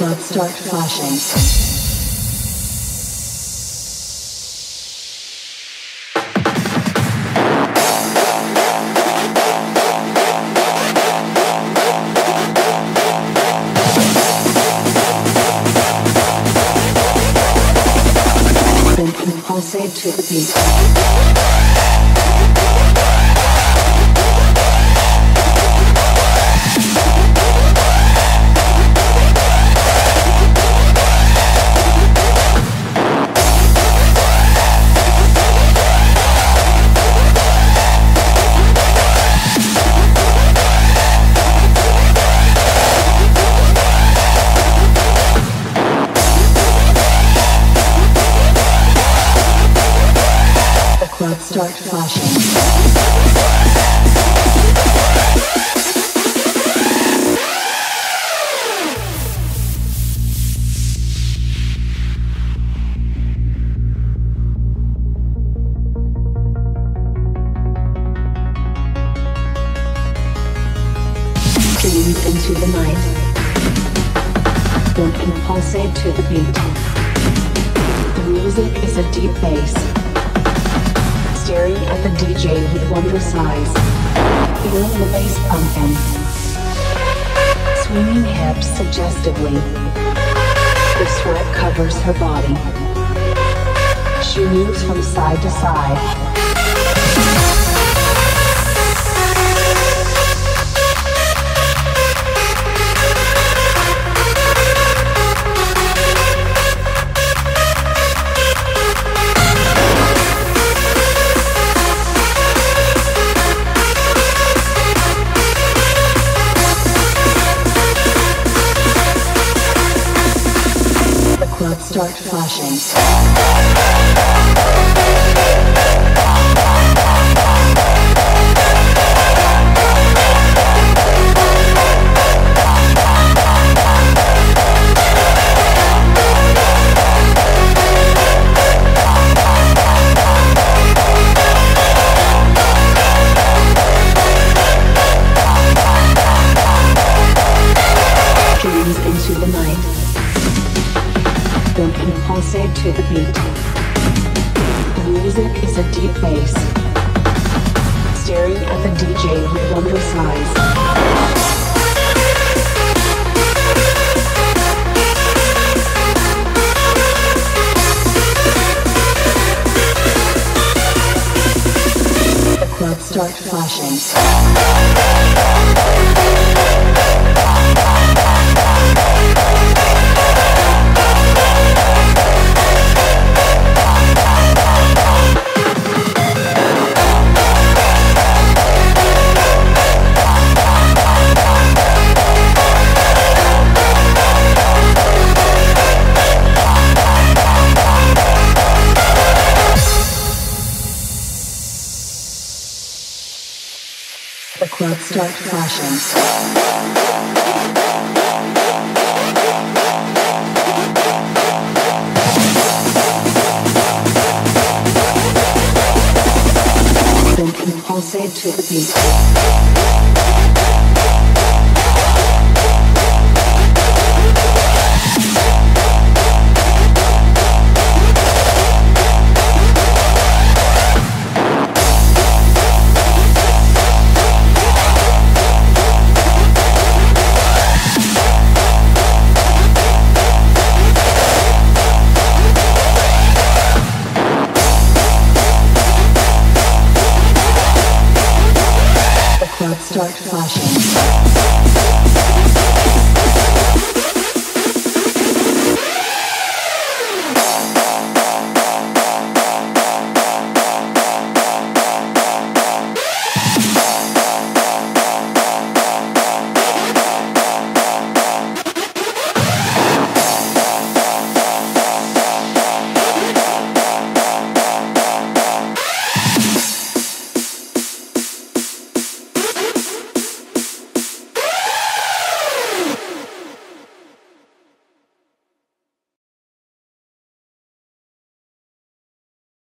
start flashing. Pulsate to the beat. Start flashing. Into the night. Pulsate to the beat. The music is a deep bass staring at the DJ with wondrous eyes. Feeling the bass pumping. Swinging hips suggestively. The sweat covers her body. She moves from side to side. Start flashing. Then pulsate to the beat. The music is a deep bass. Staring at the DJ with wondrous eyes. The club start flashing. The club start flashing. Then pulsate to the beat. passion.